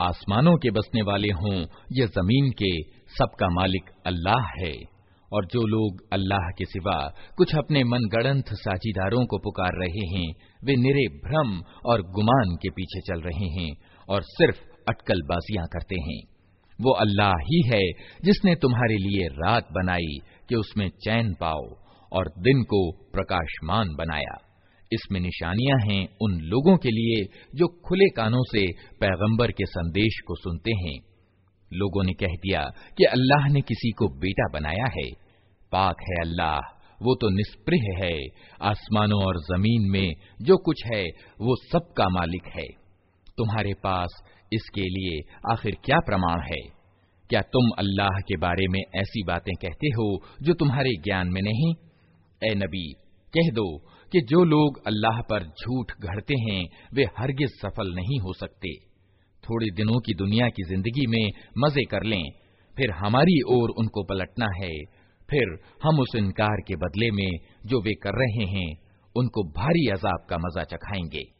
आसमानों के बसने वाले हों या ज़मीन के सबका मालिक अल्लाह है। और जो लोग अल्लाह के सिवा कुछ अपने मन गणंत साझीदारों को पुकार रहे हैं, वे निरे भ्रम और गुमान के पीछे चल रहे हैं और सिर्फ़ अटकलबाजियाँ करते हैं। वो अल्लाह ही है जिसने तुम्हारे लिए रात बनाई कि उसमें चैन पाओ और दिन को प्रकाशमान बनाया। इसमें निशानियाँ हैं उन लोगों के लिए जो खुले कानों से पैगंबर के संदेश को सुनते हैं। लोगों ने कह दिया कि अल्लाह ने किसी को बेटा बनाया है। पाक है अल्लाह, वो तो निष्प्रिय है। आसमानों और ज़मीन में जो कुछ है, वो सबका मालिक है। तुम्हारे पास इसके लिए आखिर क्या प्रमाण है? क्या तुम अल्लाह के बारे में ऐसी बातें कहते हो जो तुम्हारे ज्ञान में नहीं? ए नबी, कह दो कि जो लोग अल्लाह पर झूठ घड़ते हैं, वे हरगिज सफल नहीं हो सकते। थोड़े दिनों की दुनिया की ज़िंदगी में मज़े कर लें, फिर हमारी ओर उनको पलटना है, फिर हम उस इनकार के बदले में जो वे कर रहे हैं, उनको भारी अजाब का मज़ा चखाएँगे।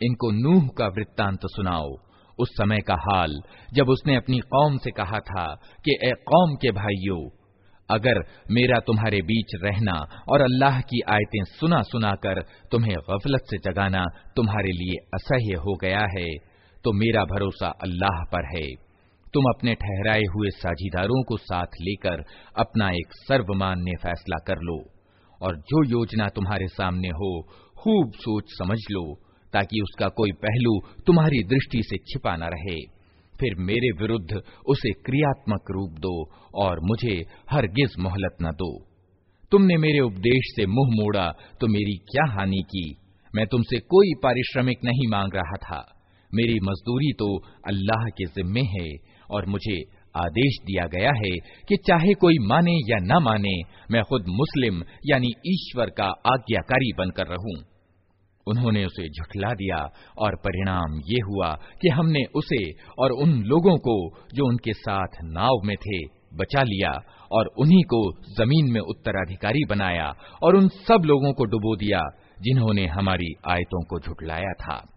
इनको नूह का वृत्तांत सुनाओ उस समय का हाल जब उसने अपनी कौम से कहा था कि ए कौम के भाइयों अगर मेरा तुम्हारे बीच रहना और अल्लाह की आयतें सुना सुना कर तुम्हें गफलत से जगाना तुम्हारे लिए असह्य हो गया है तो मेरा भरोसा अल्लाह पर है तुम अपने ठहराए हुए साझीदारों को साथ लेकर अपना एक सर्वमान्य फैसला कर लो और जो योजना तुम्हारे सामने हो, खूब सोच समझ लो, ताकि उसका कोई पहलू तुम्हारी दृष्टि से छिपा न रहे। फिर मेरे विरुद्ध उसे क्रियात्मक रूप दो और मुझे हरगिज मोहलत न दो। तुमने मेरे उपदेश से मुँह मोड़ा तो मेरी क्या हानि की? मैं तुमसे कोई पारिश्रमिक नहीं मांग रहा था। मेरी मजदूरी तो अल्लाह के जिम्मे है और मुझे आदेश दिया गया है कि चाहे कोई माने या न माने, मैं खुद मुस्लिम, यानी ईश्वर का आज्ञाकारी बनकर रहूँ। उन्होंने उसे झुठला दिया और परिणाम ये हुआ कि हमने उसे और उन लोगों को जो उनके साथ नाव में थे, बचा लिया और उन्हीं को ज़मीन में उत्तराधिकारी बनाया और उन सब लोगों को डुबो दिया जिन्होंने हमारी आयतों को झुठलाया था।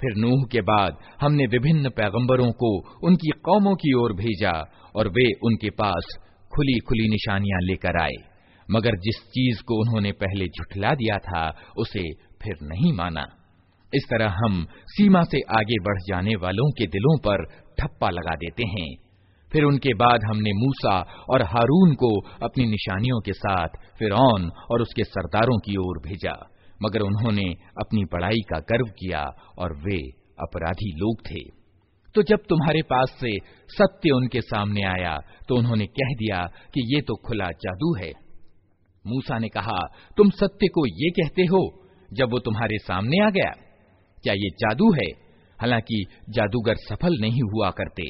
फिर नूह के बाद हमने विभिन्न पैगंबरों को उनकी कौमों की ओर भेजा और वे उनके पास खुली खुली निशानियां लेकर आए मगर जिस चीज को उन्होंने पहले झुठला दिया था उसे फिर नहीं माना इस तरह हम सीमा से आगे बढ़ जाने वालों के दिलों पर ठप्पा लगा देते हैं फिर उनके बाद हमने मूसा और हारून को अपनी निशानियों के साथ फिर और उसके सरदारों की ओर भेजा। मगर उन्होंने अपनी पढ़ाई का गर्व किया और वे अपराधी लोग थे। तो जब तुम्हारे पास से सत्य उनके सामने आया तो उन्होंने कह दिया कि ये तो खुला जादू है। मूसा ने कहा, तुम सत्य को ये कहते हो, जब वो तुम्हारे सामने आ गया? क्या ये जादू है? हालाँकि जादूगर सफल नहीं हुआ करते।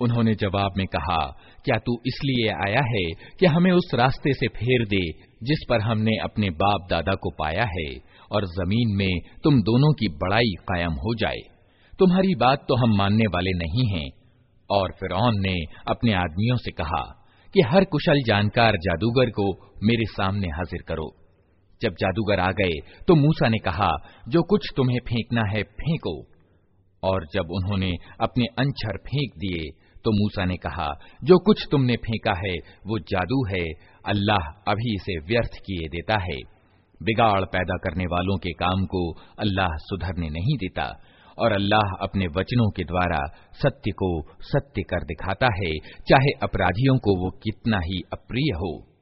उन्होंने जवाब में कहा, क्या तू इसलिए आया है कि हमें उस रास्ते से फेर दे जिस पर हमने अपने बाप दादा को पाया है और ज़मीन में तुम दोनों की बड़ाई कायम हो जाए? तुम्हारी बात तो हम मानने वाले नहीं हैं। और फिर ने अपने आदमियों से कहा, कि हर कुशल जानकार जादूगर को मेरे सामने हाजिर करो। जब जादूगर आ गए तो मूसा ने कहा, जो कुछ तुम्हें फेंकना है, फेंको। और जब उन्होंने अपने अंछर फेंक दिए तो मूसा ने कहा, जो कुछ तुमने फेंका है, वो जादू है। अल्लाह अभी इसे व्यर्थ किए देता है। बिगाड़ पैदा करने वालों के काम को अल्लाह सुधरने नहीं देता। और अल्लाह अपने वचनों के द्वारा सत्य को सत्य कर दिखाता है। चाहे अपराधियों को वो कितना ही अप्रिय हो।